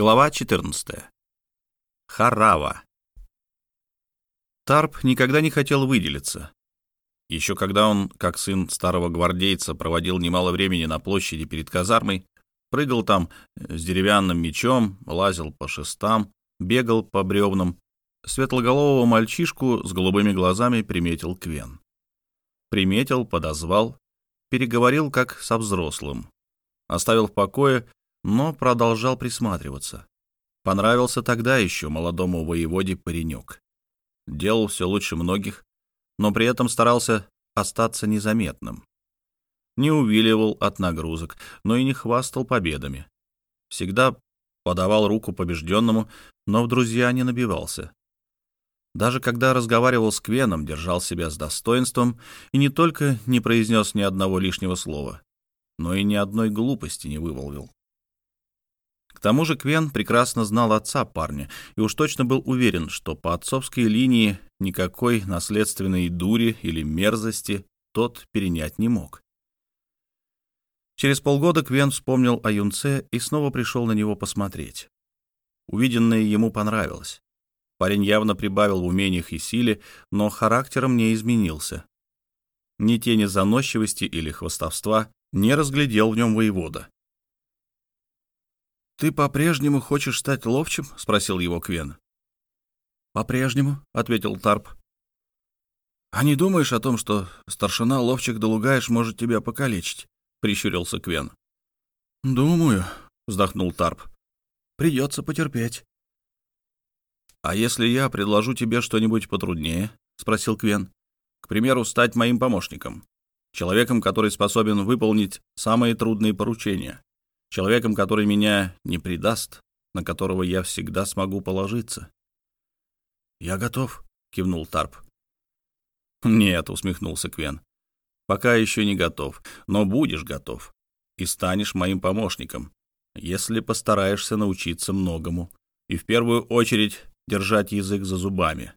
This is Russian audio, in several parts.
Глава 14. Харава. Тарп никогда не хотел выделиться. Еще когда он, как сын старого гвардейца, проводил немало времени на площади перед казармой, прыгал там с деревянным мечом, лазил по шестам, бегал по бревнам, светлоголового мальчишку с голубыми глазами приметил Квен. Приметил, подозвал, переговорил как со взрослым. Оставил в покое но продолжал присматриваться. Понравился тогда еще молодому воеводе паренек. Делал все лучше многих, но при этом старался остаться незаметным. Не увиливал от нагрузок, но и не хвастал победами. Всегда подавал руку побежденному, но в друзья не набивался. Даже когда разговаривал с Квеном, держал себя с достоинством и не только не произнес ни одного лишнего слова, но и ни одной глупости не выволвил. К тому же Квен прекрасно знал отца парня и уж точно был уверен, что по отцовской линии никакой наследственной дури или мерзости тот перенять не мог. Через полгода Квен вспомнил о юнце и снова пришел на него посмотреть. Увиденное ему понравилось. Парень явно прибавил в умениях и силе, но характером не изменился. Ни тени заносчивости или хвостовства не разглядел в нем воевода. «Ты по-прежнему хочешь стать ловчим?» — спросил его Квен. «По-прежнему», — ответил Тарп. «А не думаешь о том, что старшина ловчик Долугаеш может тебя покалечить?» — прищурился Квен. «Думаю», — вздохнул Тарп. «Придется потерпеть». «А если я предложу тебе что-нибудь потруднее?» — спросил Квен. «К примеру, стать моим помощником, человеком, который способен выполнить самые трудные поручения человеком, который меня не предаст, на которого я всегда смогу положиться. «Я готов», — кивнул Тарп. «Нет», — усмехнулся Квен, — «пока еще не готов, но будешь готов и станешь моим помощником, если постараешься научиться многому и в первую очередь держать язык за зубами».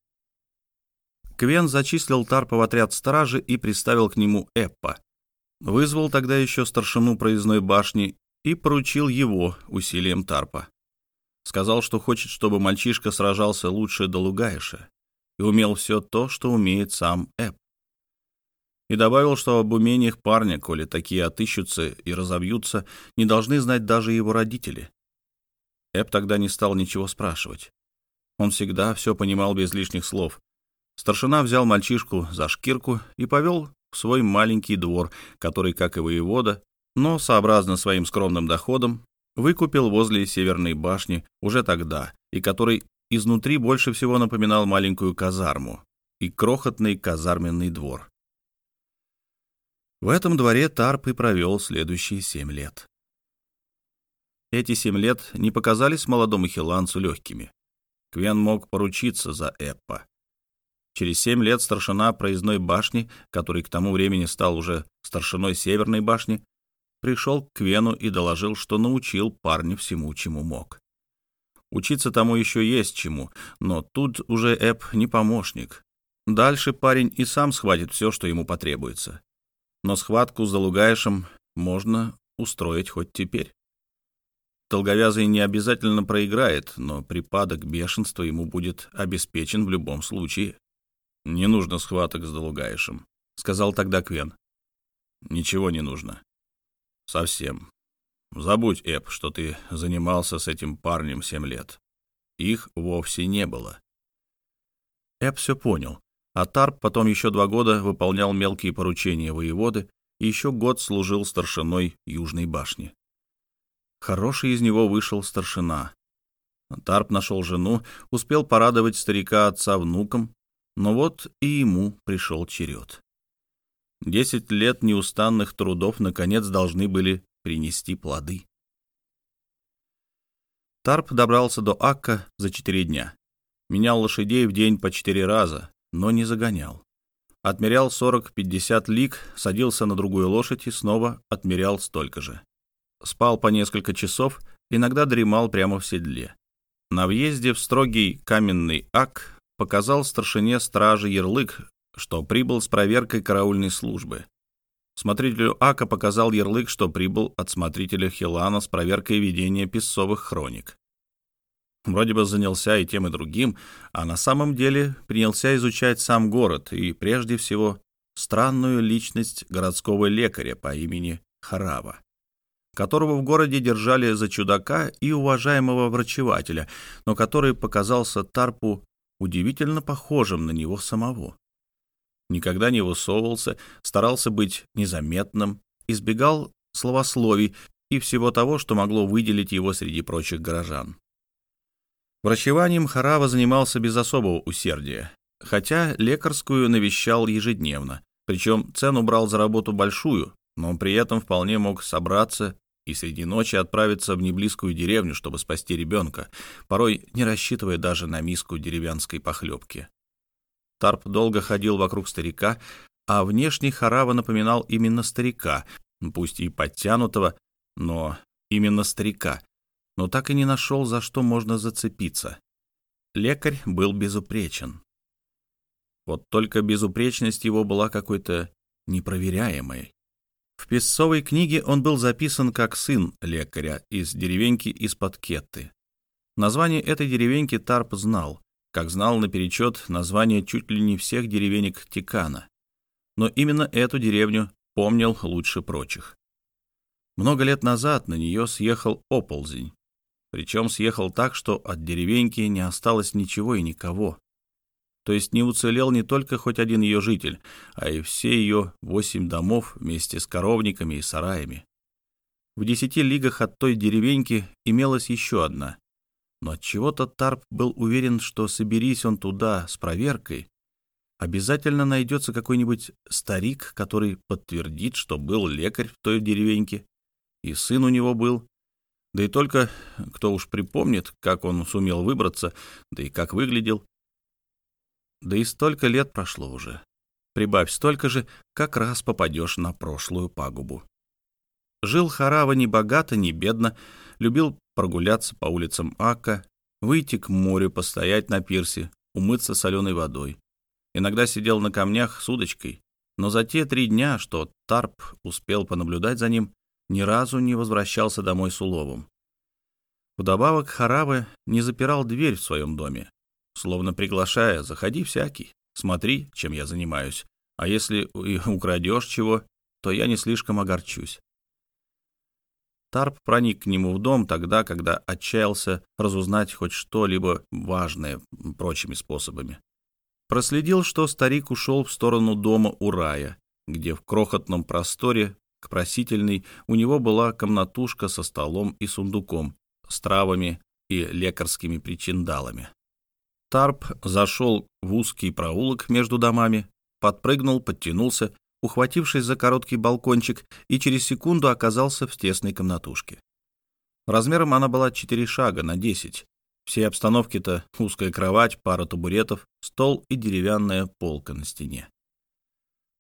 Квен зачислил Тарпа в отряд стражи и приставил к нему Эппа. Вызвал тогда еще старшину проездной башни и поручил его усилием Тарпа. Сказал, что хочет, чтобы мальчишка сражался лучше Долугаиша и умел все то, что умеет сам Эп. И добавил, что об умениях парня, коли такие отыщутся и разобьются, не должны знать даже его родители. Эп тогда не стал ничего спрашивать. Он всегда все понимал без лишних слов. Старшина взял мальчишку за шкирку и повел в свой маленький двор, который, как и воевода, но, сообразно своим скромным доходом, выкупил возле Северной башни уже тогда, и который изнутри больше всего напоминал маленькую казарму и крохотный казарменный двор. В этом дворе Тарп и провел следующие семь лет. Эти семь лет не показались молодому хиланцу легкими. Квен мог поручиться за Эппа. Через семь лет старшина проездной башни, который к тому времени стал уже старшиной Северной башни, пришел к Квену и доложил, что научил парня всему, чему мог. Учиться тому еще есть чему, но тут уже Эп не помощник. Дальше парень и сам схватит все, что ему потребуется. Но схватку с Залугаешем можно устроить хоть теперь. Долговязый не обязательно проиграет, но припадок бешенства ему будет обеспечен в любом случае. «Не нужно схваток с Долугаешем», — сказал тогда Квен. «Ничего не нужно. Совсем. Забудь, Эп, что ты занимался с этим парнем семь лет. Их вовсе не было. Эп все понял, а Тарп потом еще два года выполнял мелкие поручения воеводы и еще год служил старшиной Южной башни. Хороший из него вышел старшина. Тарп нашел жену, успел порадовать старика отца внуком, но вот и ему пришел черед. Десять лет неустанных трудов наконец должны были принести плоды. Тарп добрался до Акка за четыре дня. Менял лошадей в день по четыре раза, но не загонял. Отмерял 40-50 лиг, садился на другую лошадь и снова отмерял столько же. Спал по несколько часов, иногда дремал прямо в седле. На въезде в строгий каменный ак показал старшине стражи ярлык, что прибыл с проверкой караульной службы. Смотрителю Ака показал ярлык, что прибыл от смотрителя Хилана с проверкой ведения песцовых хроник. Вроде бы занялся и тем, и другим, а на самом деле принялся изучать сам город и, прежде всего, странную личность городского лекаря по имени Харава, которого в городе держали за чудака и уважаемого врачевателя, но который показался Тарпу удивительно похожим на него самого. Никогда не высовывался, старался быть незаметным, избегал словословий и всего того, что могло выделить его среди прочих горожан. Врачеванием Харава занимался без особого усердия, хотя лекарскую навещал ежедневно, причем цену брал за работу большую, но при этом вполне мог собраться и среди ночи отправиться в неблизкую деревню, чтобы спасти ребенка, порой не рассчитывая даже на миску деревянской похлебки. Тарп долго ходил вокруг старика, а внешне Харава напоминал именно старика, пусть и подтянутого, но именно старика, но так и не нашел, за что можно зацепиться. Лекарь был безупречен. Вот только безупречность его была какой-то непроверяемой. В песцовой книге он был записан как сын лекаря из деревеньки из-под Кетты. Название этой деревеньки Тарп знал, как знал наперечет название чуть ли не всех деревенек Тикана. Но именно эту деревню помнил лучше прочих. Много лет назад на нее съехал оползень, причем съехал так, что от деревеньки не осталось ничего и никого. То есть не уцелел не только хоть один ее житель, а и все ее восемь домов вместе с коровниками и сараями. В десяти лигах от той деревеньки имелась еще одна. Но от чего то Тарп был уверен, что соберись он туда с проверкой, обязательно найдется какой-нибудь старик, который подтвердит, что был лекарь в той деревеньке, и сын у него был, да и только кто уж припомнит, как он сумел выбраться, да и как выглядел. Да и столько лет прошло уже. Прибавь столько же, как раз попадешь на прошлую пагубу. Жил Харава не богато, не бедно, любил прогуляться по улицам Ака, выйти к морю, постоять на пирсе, умыться соленой водой. Иногда сидел на камнях с удочкой, но за те три дня, что Тарп успел понаблюдать за ним, ни разу не возвращался домой с уловом. Вдобавок Харавы не запирал дверь в своем доме, словно приглашая «заходи всякий, смотри, чем я занимаюсь, а если и украдешь чего, то я не слишком огорчусь». Тарп проник к нему в дом тогда, когда отчаялся разузнать хоть что-либо важное прочими способами. Проследил, что старик ушел в сторону дома Урая, где в крохотном просторе к просительной у него была комнатушка со столом и сундуком, с травами и лекарскими причиндалами. Тарп зашел в узкий проулок между домами, подпрыгнул, подтянулся, ухватившись за короткий балкончик, и через секунду оказался в тесной комнатушке. Размером она была четыре шага на десять. Всей обстановки-то узкая кровать, пара табуретов, стол и деревянная полка на стене.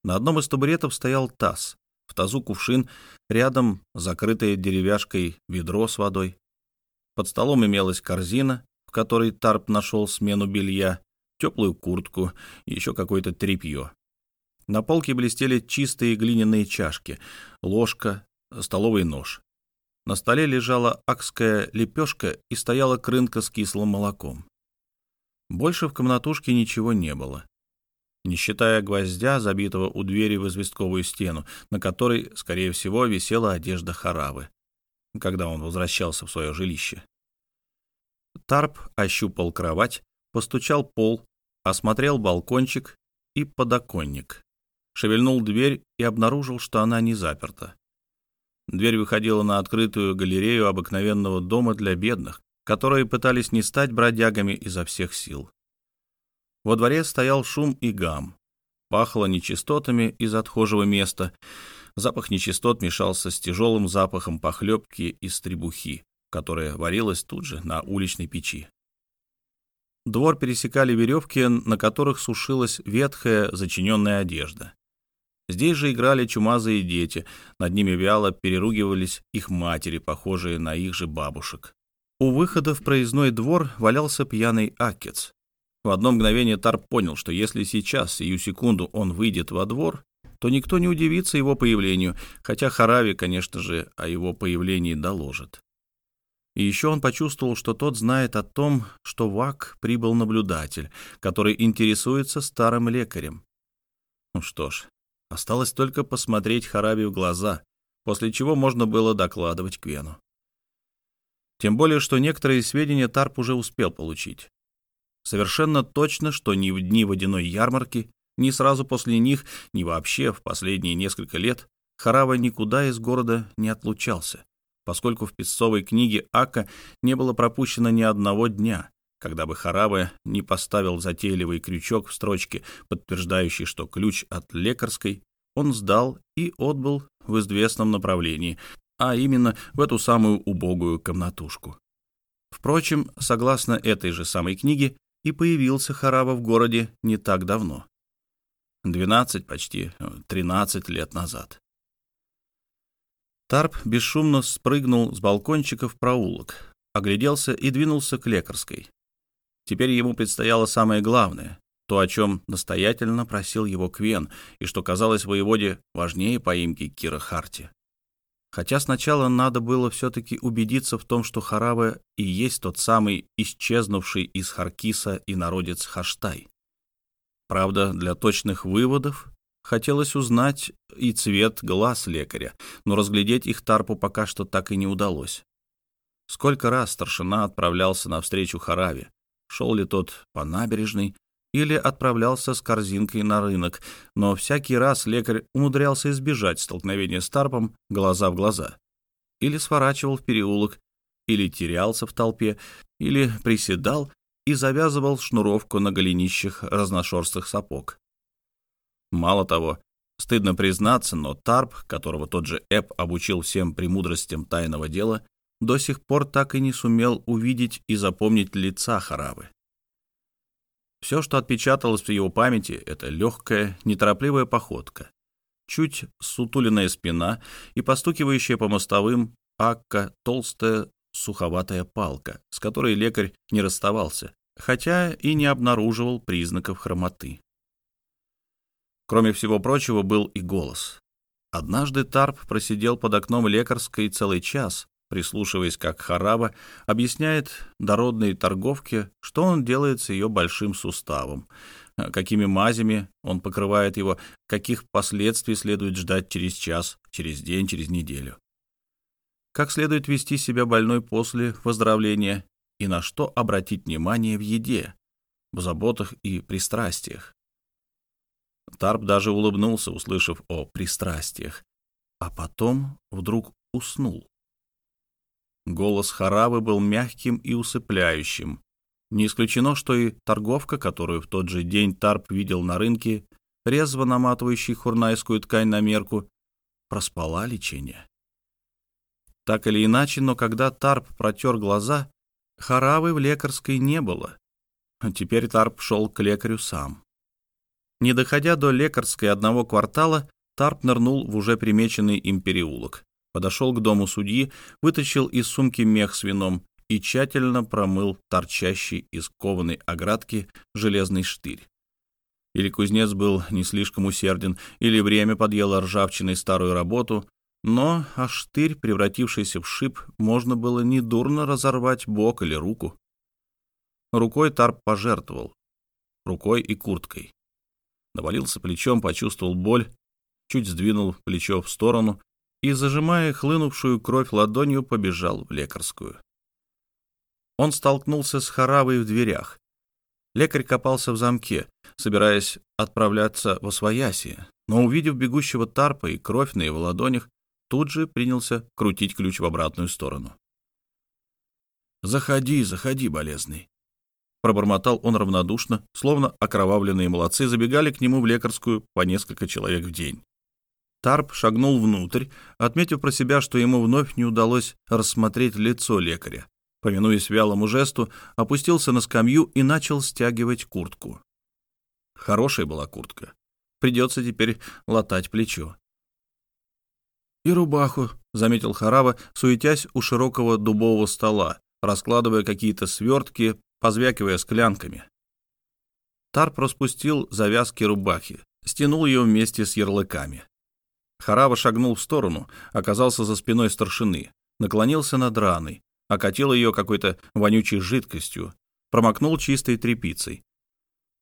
На одном из табуретов стоял таз, в тазу кувшин, рядом закрытое деревяшкой ведро с водой. Под столом имелась корзина, в которой Тарп нашел смену белья, теплую куртку и еще какое-то тряпье. На полке блестели чистые глиняные чашки, ложка, столовый нож. На столе лежала акская лепешка и стояла крынка с кислым молоком. Больше в комнатушке ничего не было не считая гвоздя, забитого у двери в известковую стену, на которой, скорее всего, висела одежда Харавы, когда он возвращался в свое жилище. Тарп ощупал кровать, постучал пол, осмотрел балкончик и подоконник. Шевельнул дверь и обнаружил, что она не заперта. Дверь выходила на открытую галерею обыкновенного дома для бедных, которые пытались не стать бродягами изо всех сил. Во дворе стоял шум и гам. Пахло нечистотами из отхожего места. Запах нечистот мешался с тяжелым запахом похлебки из требухи, которая варилась тут же на уличной печи. Двор пересекали веревки, на которых сушилась ветхая, зачиненная одежда. Здесь же играли чумазые дети, над ними вяло переругивались их матери, похожие на их же бабушек. У выхода в проездной двор валялся пьяный акец. В одно мгновение Тарп понял, что если сейчас, сию секунду, он выйдет во двор, то никто не удивится его появлению, хотя Харави, конечно же, о его появлении доложит. И еще он почувствовал, что тот знает о том, что в АК прибыл наблюдатель, который интересуется старым лекарем. Ну что ж, осталось только посмотреть Хараби в глаза, после чего можно было докладывать Квену. Тем более, что некоторые сведения Тарп уже успел получить. Совершенно точно, что ни в дни водяной ярмарки, ни сразу после них, ни вообще в последние несколько лет Харава никуда из города не отлучался поскольку в песцовой книге Ака не было пропущено ни одного дня, когда бы Харава не поставил затейливый крючок в строчке, подтверждающий, что ключ от лекарской он сдал и отбыл в известном направлении, а именно в эту самую убогую комнатушку. Впрочем, согласно этой же самой книге, и появился Харава в городе не так давно. 12, почти 13 лет назад. Тарп бесшумно спрыгнул с балкончика в проулок, огляделся и двинулся к лекарской. Теперь ему предстояло самое главное, то, о чем настоятельно просил его Квен, и что казалось воеводе важнее поимки Кира Харти. Хотя сначала надо было все-таки убедиться в том, что Харава и есть тот самый исчезнувший из Харкиса и народец Хаштай. Правда, для точных выводов Хотелось узнать и цвет глаз лекаря, но разглядеть их Тарпу пока что так и не удалось. Сколько раз старшина отправлялся навстречу Хараве, шел ли тот по набережной или отправлялся с корзинкой на рынок, но всякий раз лекарь умудрялся избежать столкновения с Тарпом глаза в глаза. Или сворачивал в переулок, или терялся в толпе, или приседал и завязывал шнуровку на голенищах разношерстных сапог. Мало того, стыдно признаться, но Тарп, которого тот же Эп обучил всем премудростям тайного дела, до сих пор так и не сумел увидеть и запомнить лица Харавы. Все, что отпечаталось в его памяти, это легкая, неторопливая походка, чуть сутуленная спина и постукивающая по мостовым акка толстая суховатая палка, с которой лекарь не расставался, хотя и не обнаруживал признаков хромоты. Кроме всего прочего, был и голос. Однажды Тарп просидел под окном лекарской целый час, прислушиваясь, как Харава объясняет дородной торговке, что он делает с ее большим суставом, какими мазями он покрывает его, каких последствий следует ждать через час, через день, через неделю. Как следует вести себя больной после выздоровления и на что обратить внимание в еде, в заботах и пристрастиях. Тарп даже улыбнулся, услышав о пристрастиях, а потом вдруг уснул. Голос Харавы был мягким и усыпляющим. Не исключено, что и торговка, которую в тот же день Тарп видел на рынке, резво наматывающий хурнайскую ткань на мерку, проспала лечение. Так или иначе, но когда Тарп протер глаза, Харавы в лекарской не было. Теперь Тарп шел к лекарю сам. Не доходя до лекарской одного квартала, Тарп нырнул в уже примеченный им переулок, подошел к дому судьи, вытащил из сумки мех с вином и тщательно промыл торчащий из кованой оградки железный штырь. Или кузнец был не слишком усерден, или время подъело ржавчиной старую работу, но а штырь, превратившийся в шип, можно было недурно разорвать бок или руку. Рукой Тарп пожертвовал. Рукой и курткой навалился плечом, почувствовал боль, чуть сдвинул плечо в сторону и, зажимая хлынувшую кровь ладонью, побежал в лекарскую. Он столкнулся с Харавой в дверях. Лекарь копался в замке, собираясь отправляться во свояси, но, увидев бегущего тарпа и кровь на его ладонях, тут же принялся крутить ключ в обратную сторону. «Заходи, заходи, болезный», Пробормотал он равнодушно, словно окровавленные молодцы забегали к нему в лекарскую по несколько человек в день. Тарп шагнул внутрь, отметив про себя, что ему вновь не удалось рассмотреть лицо лекаря. Повинуясь вялому жесту, опустился на скамью и начал стягивать куртку. Хорошая была куртка. Придется теперь латать плечо. «И рубаху», — заметил Харава, суетясь у широкого дубового стола, раскладывая какие-то свертки, позвякивая склянками. Тарп распустил завязки рубахи, стянул ее вместе с ярлыками. Харава шагнул в сторону, оказался за спиной старшины, наклонился над раной, окатил ее какой-то вонючей жидкостью, промокнул чистой тряпицей.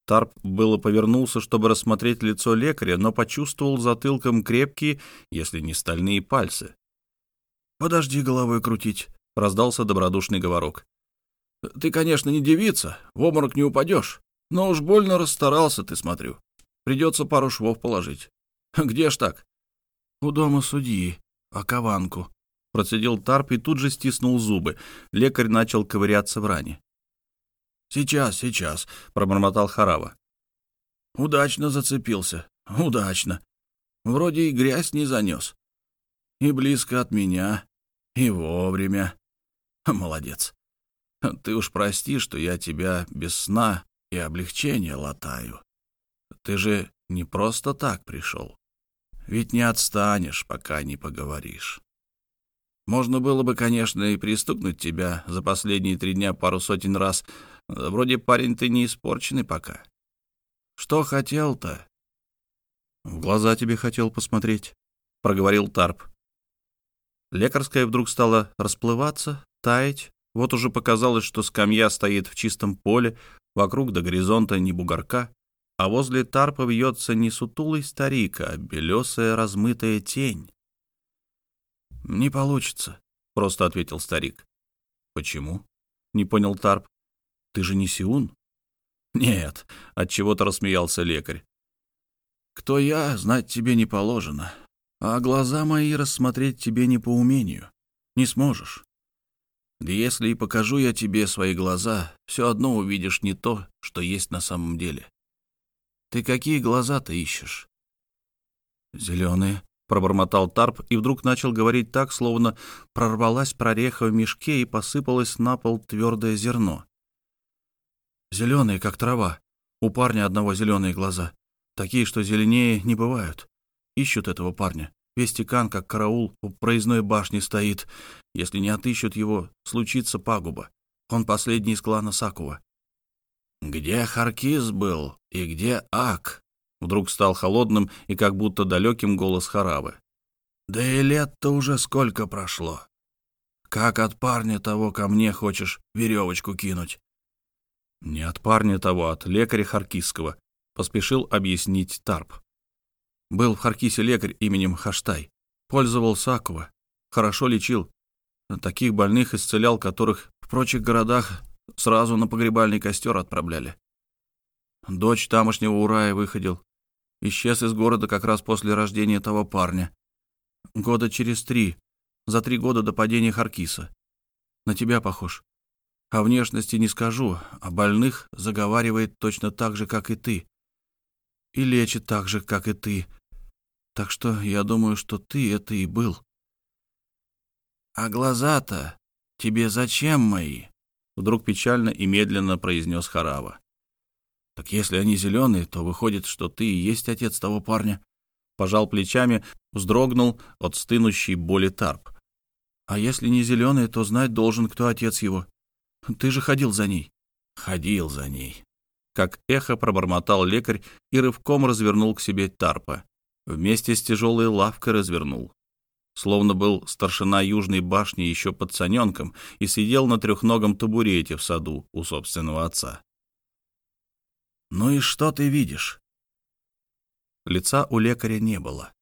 Тарп было повернулся, чтобы рассмотреть лицо лекаря, но почувствовал затылком крепкие, если не стальные пальцы. «Подожди головой крутить», — раздался добродушный говорок. «Ты, конечно, не девица, в обморок не упадешь, но уж больно расстарался ты, смотрю. Придется пару швов положить. Где ж так?» «У дома судьи, окованку», — процедил Тарп и тут же стиснул зубы. Лекарь начал ковыряться в ране. «Сейчас, сейчас», — пробормотал Харава. «Удачно зацепился. Удачно. Вроде и грязь не занес. И близко от меня, и вовремя. Молодец. Ты уж прости, что я тебя без сна и облегчения латаю. Ты же не просто так пришел. Ведь не отстанешь, пока не поговоришь. Можно было бы, конечно, и пристукнуть тебя за последние три дня пару сотен раз, Вроде парень ты не испорченный пока. Что хотел-то? В глаза тебе хотел посмотреть, проговорил Тарп. Лекарская вдруг стала расплываться, таять. Вот уже показалось, что скамья стоит в чистом поле, вокруг до горизонта ни бугорка, а возле Тарпа вьется не сутулый старик, а белесая размытая тень. «Не получится», — просто ответил старик. «Почему?» — не понял Тарп. Ты же не Сиун? Нет, от чего-то рассмеялся лекарь. Кто я, знать тебе не положено, а глаза мои рассмотреть тебе не по умению. Не сможешь. Да если и покажу я тебе свои глаза, все одно увидишь не то, что есть на самом деле. Ты какие глаза-то ищешь? Зеленые, пробормотал Тарп и вдруг начал говорить так, словно прорвалась прореха в мешке и посыпалось на пол твердое зерно. Зеленые, как трава. У парня одного зеленые глаза. Такие, что зеленее не бывают. Ищут этого парня. Весь тикан, как караул, у проездной башни стоит. Если не отыщут его, случится пагуба. Он последний из клана Сакува. «Где Харкиз был и где Ак?» Вдруг стал холодным и как будто далеким голос Харавы. «Да и лет-то уже сколько прошло. Как от парня того ко мне хочешь веревочку кинуть? «Не от парня того, от лекаря Харкисского», — поспешил объяснить Тарп. «Был в Харкисе лекарь именем Хаштай. Пользовал Сакова. Хорошо лечил. Таких больных исцелял, которых в прочих городах сразу на погребальный костер отправляли. Дочь тамошнего Урая выходил. Исчез из города как раз после рождения того парня. Года через три, за три года до падения Харкиса. На тебя похож. О внешности не скажу, а больных заговаривает точно так же, как и ты. И лечит так же, как и ты. Так что я думаю, что ты это и был. А глаза-то тебе зачем мои? Вдруг печально и медленно произнес Харава. Так если они зеленые, то выходит, что ты и есть отец того парня. Пожал плечами, вздрогнул от стынущей боли тарп. А если не зеленые, то знать должен, кто отец его. Ты же ходил за ней. Ходил за ней. Как эхо пробормотал лекарь и рывком развернул к себе Тарпа. Вместе с тяжелой лавкой развернул. Словно был старшина Южной башни еще пацаненком и сидел на трехногом табурете в саду у собственного отца. «Ну и что ты видишь?» Лица у лекаря не было.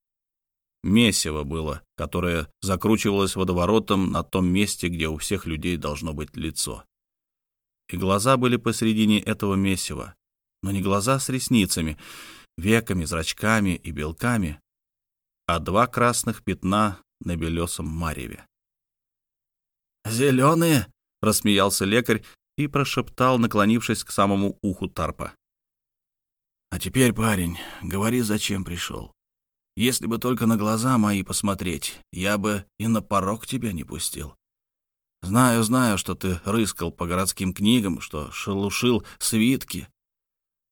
Месиво было, которое закручивалось водоворотом на том месте, где у всех людей должно быть лицо и глаза были посередине этого месива, но не глаза с ресницами, веками, зрачками и белками, а два красных пятна на белесом мареве. «Зеленые!» — рассмеялся лекарь и прошептал, наклонившись к самому уху Тарпа. «А теперь, парень, говори, зачем пришел. Если бы только на глаза мои посмотреть, я бы и на порог тебя не пустил. Знаю, знаю, что ты рыскал по городским книгам, что шелушил свитки.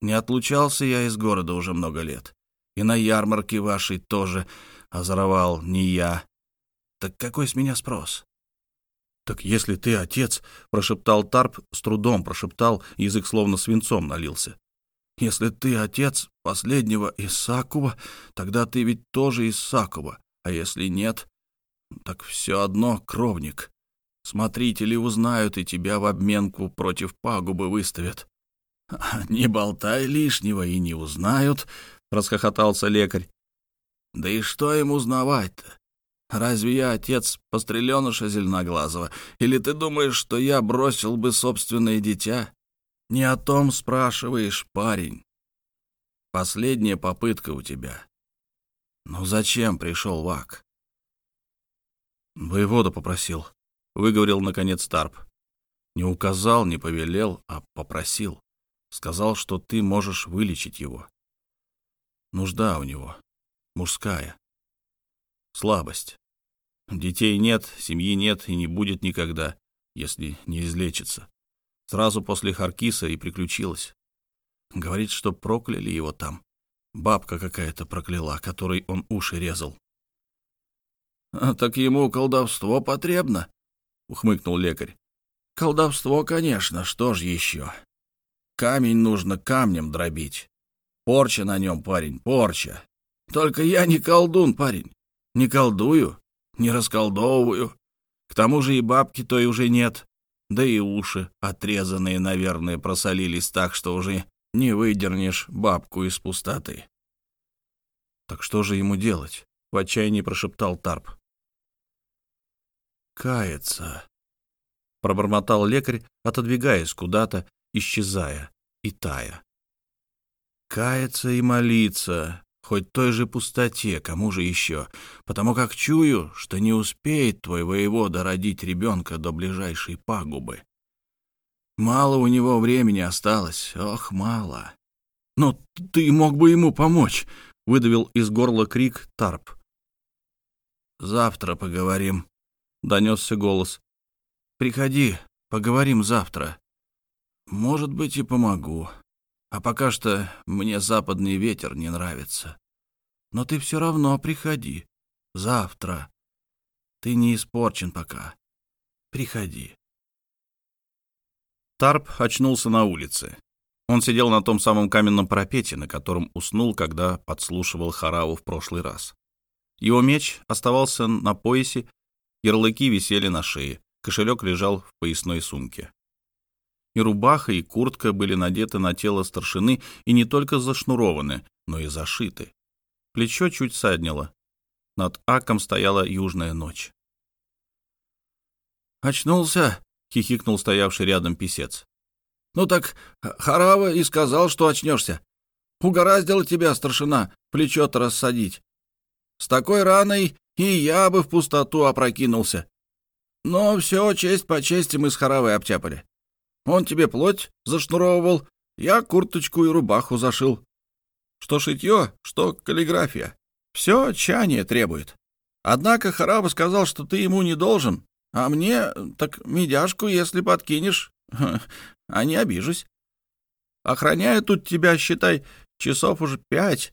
Не отлучался я из города уже много лет. И на ярмарке вашей тоже озоровал не я. Так какой с меня спрос? «Так если ты отец», — прошептал Тарп, с трудом прошептал, язык словно свинцом налился. «Если ты отец последнего Исакова, тогда ты ведь тоже Исакова, а если нет, так все одно кровник. Смотрители узнают и тебя в обменку против пагубы выставят. «Не болтай лишнего и не узнают», — расхохотался лекарь. «Да и что им узнавать-то? Разве я отец постреленыша зеленоглазого? Или ты думаешь, что я бросил бы собственное дитя? Не о том спрашиваешь, парень. Последняя попытка у тебя. Ну зачем пришел Вак?» «Воевода попросил», — выговорил, наконец, Тарп. «Не указал, не повелел, а попросил. Сказал, что ты можешь вылечить его. Нужда у него. Мужская. Слабость. Детей нет, семьи нет и не будет никогда, если не излечится. Сразу после Харкиса и приключилось. Говорит, что прокляли его там. Бабка какая-то прокляла, которой он уши резал. «А так ему колдовство потребно», — ухмыкнул лекарь. «Колдовство, конечно, что ж еще? Камень нужно камнем дробить. Порча на нем, парень, порча. Только я не колдун, парень. Не колдую, не расколдовываю. К тому же и бабки той уже нет. Да и уши, отрезанные, наверное, просолились так, что уже не выдернешь бабку из пустоты. «Так что же ему делать?» — в отчаянии прошептал Тарп. «Каяться», — пробормотал лекарь, отодвигаясь куда-то исчезая и тая. Каяться и молиться, хоть той же пустоте, кому же еще, потому как чую, что не успеет твой воевода родить ребенка до ближайшей пагубы. Мало у него времени осталось, ох, мало. Но ты мог бы ему помочь, — выдавил из горла крик Тарп. «Завтра поговорим», — донесся голос. «Приходи, поговорим завтра». Может быть, и помогу. А пока что мне западный ветер не нравится. Но ты все равно приходи. Завтра. Ты не испорчен пока. Приходи. Тарп очнулся на улице. Он сидел на том самом каменном парапете, на котором уснул, когда подслушивал Хараву в прошлый раз. Его меч оставался на поясе, ярлыки висели на шее, кошелек лежал в поясной сумке. И рубаха, и куртка были надеты на тело старшины и не только зашнурованы, но и зашиты. Плечо чуть саднило. Над аком стояла южная ночь. «Очнулся?» — хихикнул стоявший рядом писец. «Ну так Харава и сказал, что очнешься. Угораздило тебя, старшина, плечо-то рассадить. С такой раной и я бы в пустоту опрокинулся. Но все честь по чести мы с Харавой обтяпали. Он тебе плоть зашнуровывал, я курточку и рубаху зашил. Что шитье, что каллиграфия. Все чание требует. Однако Хараба сказал, что ты ему не должен, а мне так медяшку, если подкинешь, а не обижусь. Охраняю тут тебя, считай, часов уже пять.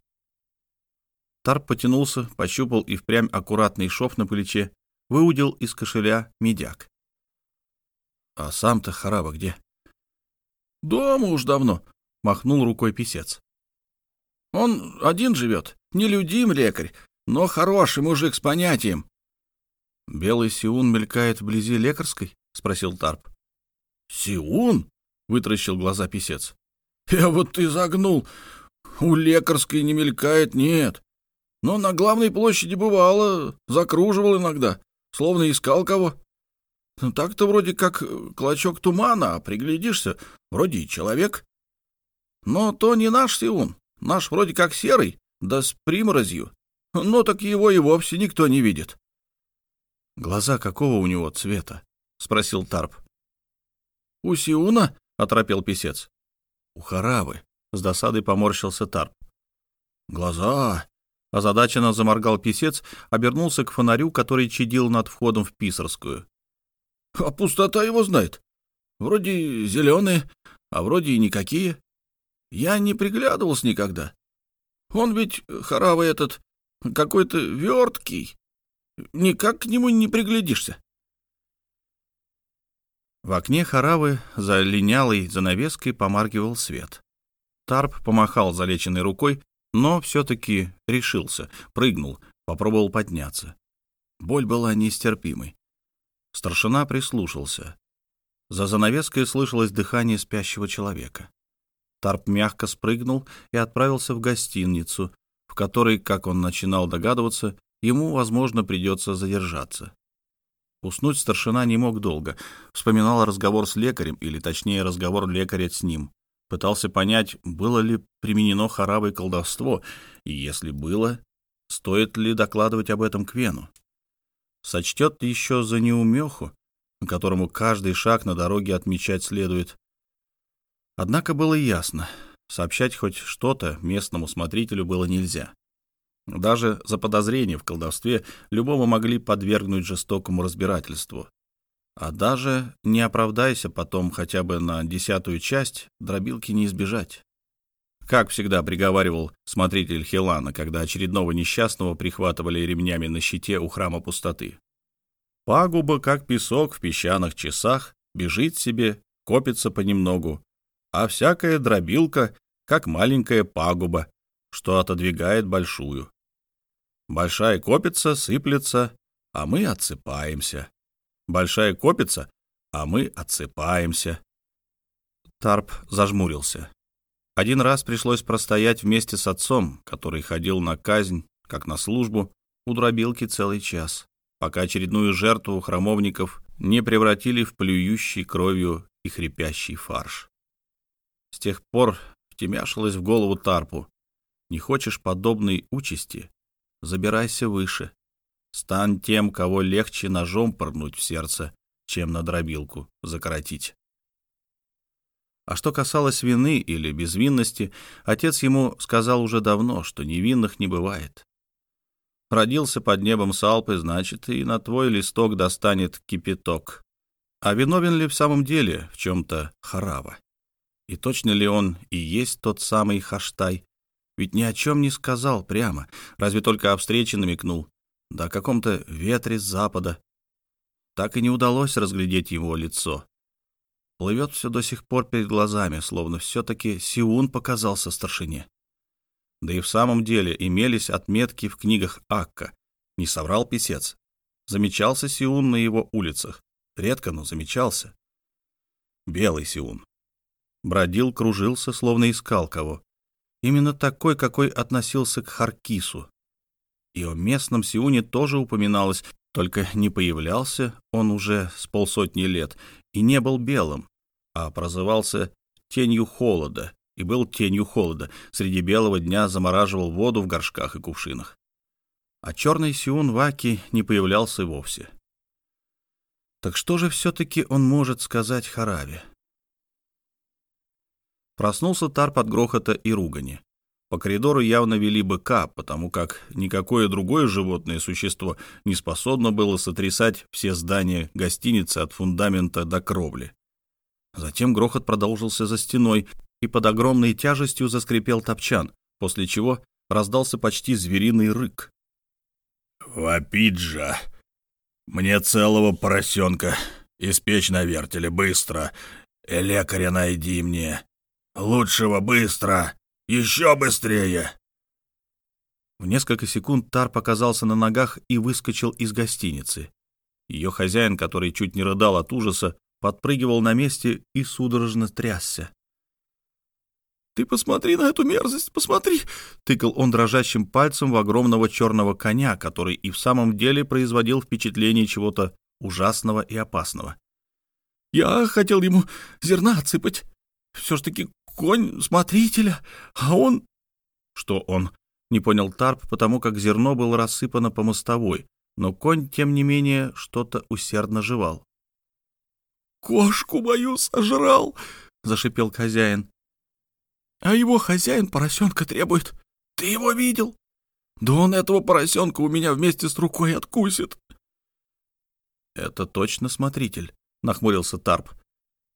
Тарп потянулся, пощупал и впрямь аккуратный шов на плече, выудил из кошеля медяк. — А сам-то Хараба где? Дома уж давно, — махнул рукой писец. Он один живет, нелюдим лекарь, но хороший мужик с понятием. — Белый Сиун мелькает вблизи лекарской? — спросил Тарп. — Сиун? — вытращил глаза писец. — Я вот ты загнул. У лекарской не мелькает, нет. Но на главной площади бывало, закруживал иногда, словно искал кого. Ну, так-то вроде как клочок тумана, а приглядишься, вроде и человек. Но то не наш Сиун, наш вроде как серый, да с приморозью. Но так его и вовсе никто не видит. — Глаза какого у него цвета? — спросил Тарп. — У Сиуна? — оторопел писец. — У Харавы. С досадой поморщился Тарп. — Глаза! — озадаченно заморгал писец, обернулся к фонарю, который чадил над входом в Писарскую. А пустота его знает. Вроде зеленые, а вроде и никакие. Я не приглядывался никогда. Он ведь, Харава этот, какой-то верткий. Никак к нему не приглядишься. В окне Харавы за линялой занавеской помаргивал свет. Тарп помахал залеченной рукой, но все-таки решился, прыгнул, попробовал подняться. Боль была нестерпимой. Старшина прислушался. За занавеской слышалось дыхание спящего человека. Тарп мягко спрыгнул и отправился в гостиницу, в которой, как он начинал догадываться, ему, возможно, придется задержаться. Уснуть старшина не мог долго. Вспоминал разговор с лекарем, или точнее разговор лекаря с ним. Пытался понять, было ли применено харавой колдовство, и если было, стоит ли докладывать об этом Квену. Сочтет еще за неумеху, которому каждый шаг на дороге отмечать следует. Однако было ясно, сообщать хоть что-то местному смотрителю было нельзя. Даже за подозрение в колдовстве любого могли подвергнуть жестокому разбирательству. А даже не оправдайся потом хотя бы на десятую часть, дробилки не избежать. Как всегда приговаривал смотритель Хилана, когда очередного несчастного прихватывали ремнями на щите у храма пустоты. Пагуба, как песок в песчаных часах, бежит себе, копится понемногу, а всякая дробилка, как маленькая пагуба, что отодвигает большую. Большая копится, сыплется, а мы отсыпаемся. Большая копится, а мы отсыпаемся. Тарп зажмурился. Один раз пришлось простоять вместе с отцом, который ходил на казнь, как на службу, у дробилки целый час, пока очередную жертву храмовников не превратили в плюющий кровью и хрипящий фарш. С тех пор втемяшилось в голову Тарпу. Не хочешь подобной участи? Забирайся выше. Стань тем, кого легче ножом порнуть в сердце, чем на дробилку закоротить. А что касалось вины или безвинности, отец ему сказал уже давно, что невинных не бывает. Родился под небом Салпы, значит, и на твой листок достанет кипяток. А виновен ли в самом деле в чем-то Харава? И точно ли он и есть тот самый Хаштай? Ведь ни о чем не сказал прямо, разве только о встрече намекнул. Да о каком-то ветре с запада. Так и не удалось разглядеть его лицо. Плывет все до сих пор перед глазами, словно все-таки Сиун показался старшине. Да и в самом деле имелись отметки в книгах Акка. Не соврал писец. Замечался Сиун на его улицах. Редко, но замечался. Белый Сиун. Бродил, кружился, словно искал кого. Именно такой, какой относился к Харкису. И о местном Сиуне тоже упоминалось, только не появлялся он уже с полсотни лет и не был белым, а прозывался тенью холода и был тенью холода. Среди белого дня замораживал воду в горшках и кувшинах. А черный Сиун Ваки не появлялся вовсе. Так что же все-таки он может сказать Хараве? Проснулся Тарп от грохота и ругани. По коридору явно вели быка, потому как никакое другое животное существо не способно было сотрясать все здания гостиницы от фундамента до кровли. Затем грохот продолжился за стеной, и под огромной тяжестью заскрипел топчан, после чего раздался почти звериный рык. «Вапиджа! Мне целого поросенка! Испечь на вертеле, быстро! И лекаря найди мне! Лучшего быстро! Еще быстрее!» В несколько секунд Тар показался на ногах и выскочил из гостиницы. Ее хозяин, который чуть не рыдал от ужаса, подпрыгивал на месте и судорожно трясся. «Ты посмотри на эту мерзость, посмотри!» — тыкал он дрожащим пальцем в огромного черного коня, который и в самом деле производил впечатление чего-то ужасного и опасного. «Я хотел ему зерна отсыпать. Все ж таки конь смотрителя, а он...» «Что он?» — не понял Тарп, потому как зерно было рассыпано по мостовой, но конь, тем не менее, что-то усердно жевал. «Кошку мою сожрал!» — зашипел хозяин. «А его хозяин поросенка требует. Ты его видел? Да он этого поросенка у меня вместе с рукой откусит!» «Это точно смотритель», — нахмурился Тарп.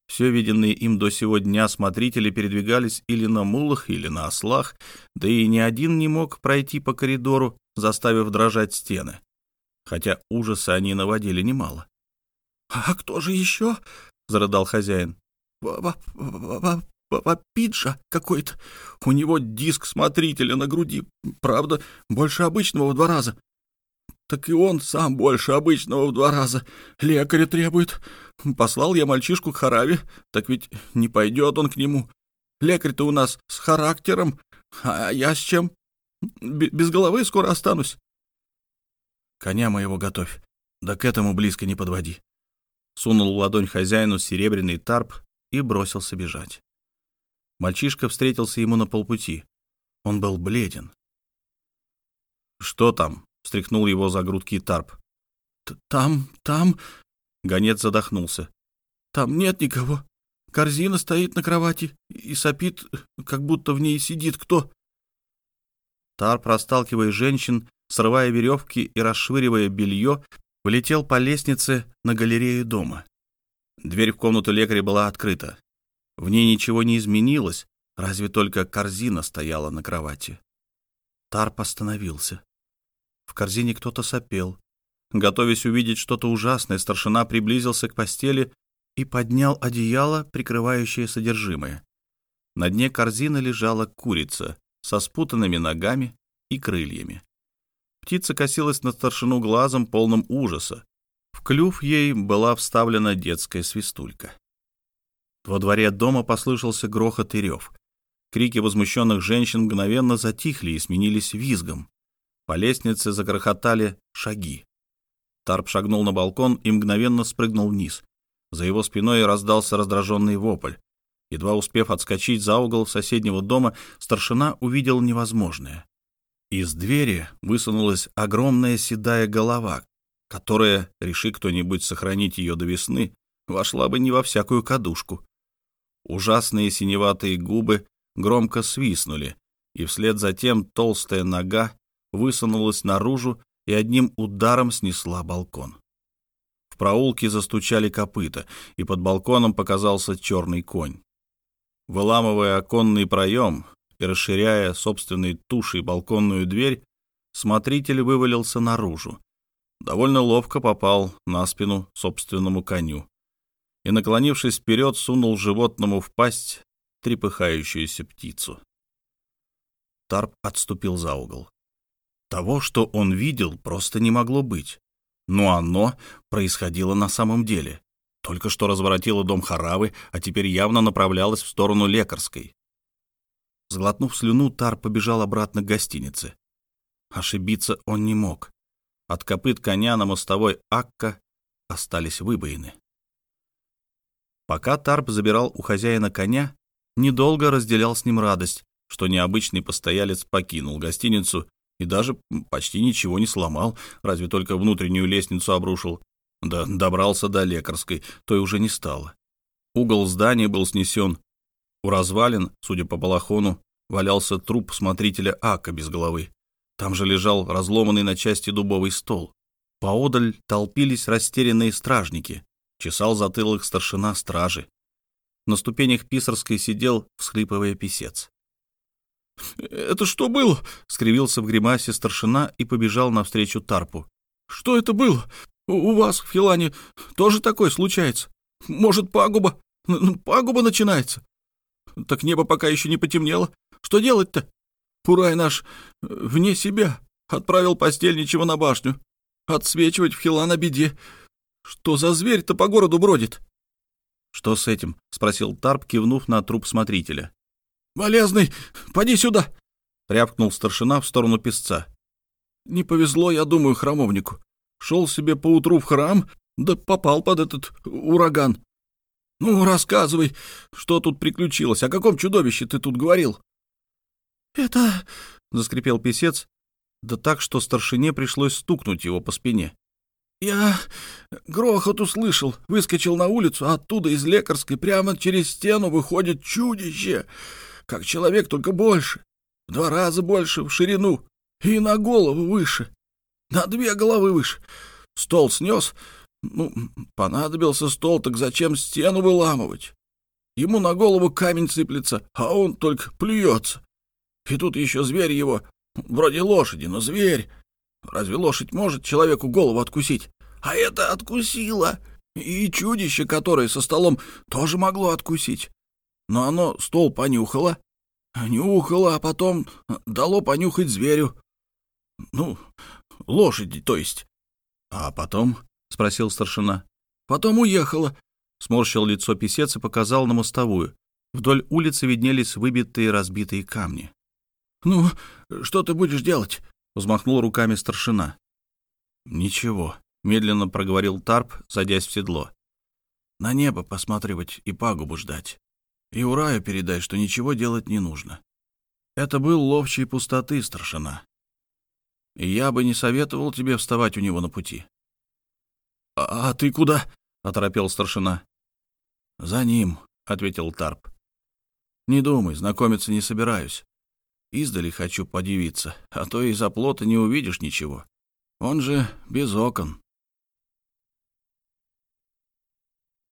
Все виденные им до сего дня смотрители передвигались или на мулах, или на ослах, да и ни один не мог пройти по коридору, заставив дрожать стены. Хотя ужаса они наводили немало. «А кто же еще?» — зарыдал хозяин. «Вапиджа какой-то. У него диск смотрителя на груди. Правда, больше обычного в два раза. так и он сам больше обычного в два раза. Лекаря требует. Послал я мальчишку к Хараве, так ведь не пойдет он к нему. Лекарь-то у нас с характером, а я с чем? Без головы скоро останусь. Коня моего готовь, да к этому близко не подводи. Сунул в ладонь хозяину серебряный тарп и бросился бежать. Мальчишка встретился ему на полпути. Он был бледен. «Что там?» — встряхнул его за грудки тарп. «Там, там...» — гонец задохнулся. «Там нет никого. Корзина стоит на кровати и сопит, как будто в ней сидит кто». Тарп, расталкивая женщин, срывая веревки и расшвыривая белье, влетел по лестнице на галерею дома. Дверь в комнату лекаря была открыта. В ней ничего не изменилось, разве только корзина стояла на кровати. Тарп остановился. В корзине кто-то сопел. Готовясь увидеть что-то ужасное, старшина приблизился к постели и поднял одеяло, прикрывающее содержимое. На дне корзины лежала курица со спутанными ногами и крыльями. Птица косилась на старшину глазом, полным ужаса. В клюв ей была вставлена детская свистулька. Во дворе дома послышался грохот и рев. Крики возмущенных женщин мгновенно затихли и сменились визгом. По лестнице загрохотали шаги. Тарп шагнул на балкон и мгновенно спрыгнул вниз. За его спиной раздался раздраженный вопль. Едва успев отскочить за угол соседнего дома, старшина увидел невозможное. Из двери высунулась огромная седая голова, которая, реши кто-нибудь сохранить ее до весны, вошла бы не во всякую кадушку. Ужасные синеватые губы громко свистнули, и вслед за тем толстая нога высунулась наружу и одним ударом снесла балкон. В проулке застучали копыта, и под балконом показался черный конь. Выламывая оконный проем, и, расширяя собственной тушей балконную дверь, смотритель вывалился наружу. Довольно ловко попал на спину собственному коню и, наклонившись вперед, сунул животному в пасть трепыхающуюся птицу. Тарп отступил за угол. Того, что он видел, просто не могло быть. Но оно происходило на самом деле. Только что разворотило дом Харавы, а теперь явно направлялось в сторону лекарской. Сглотнув слюну, Тар побежал обратно к гостинице. Ошибиться он не мог. От копыт коня на мостовой Акка остались выбоины. Пока Тарп забирал у хозяина коня, недолго разделял с ним радость, что необычный постоялец покинул гостиницу и даже почти ничего не сломал, разве только внутреннюю лестницу обрушил. Да добрался до лекарской, то и уже не стало. Угол здания был снесен, у развалин, судя по балахону, валялся труп смотрителя Ака без головы. Там же лежал разломанный на части дубовый стол. Поодаль толпились растерянные стражники. Чесал затылок старшина стражи. На ступенях Писарской сидел, всхлипывая писец. «Это что было?» — скривился в гримасе старшина и побежал навстречу Тарпу. «Что это было? У вас в Филане тоже такое случается? Может, пагуба? Пагуба начинается?» Так небо пока еще не потемнело. Что делать-то? Пурай наш э, вне себя. Отправил постельничего на башню. Отсвечивать в хила на беде. Что за зверь-то по городу бродит? — Что с этим? — спросил Тарп, кивнув на труп смотрителя. — Болезный, поди сюда! — рявкнул старшина в сторону песца. — Не повезло, я думаю, храмовнику. Шел себе поутру в храм, да попал под этот ураган. «Ну, рассказывай, что тут приключилось? О каком чудовище ты тут говорил?» «Это...» — заскрипел писец, да так, что старшине пришлось стукнуть его по спине. «Я грохот услышал, выскочил на улицу, а оттуда из лекарской прямо через стену выходит чудище, как человек, только больше, в два раза больше в ширину и на голову выше, на две головы выше. Стол снес, ну, понадобился стол, так зачем стену выламывать? Ему на голову камень сыплется, а он только плюется. И тут еще зверь его, вроде лошади, но зверь. Разве лошадь может человеку голову откусить? А это откусило. И чудище, которое со столом, тоже могло откусить. Но оно стол понюхало, нюхало, а потом дало понюхать зверю. Ну, Лошади, то есть. А потом, — спросил старшина. Потом уехала. Сморщил лицо писец и показал на мостовую. Вдоль улицы виднелись выбитые разбитые камни. «Ну, что ты будешь делать?» — взмахнул руками старшина. «Ничего», — медленно проговорил Тарп, садясь в седло. «На небо посматривать и пагубу ждать. И Ураю передай, что ничего делать не нужно. Это был ловчий пустоты, старшина. И я бы не советовал тебе вставать у него на пути. — А, ты куда? — оторопел старшина. — За ним, — ответил Тарп. — Не думай, знакомиться не собираюсь. Издали хочу подивиться, а то из-за плота не увидишь ничего. Он же без окон.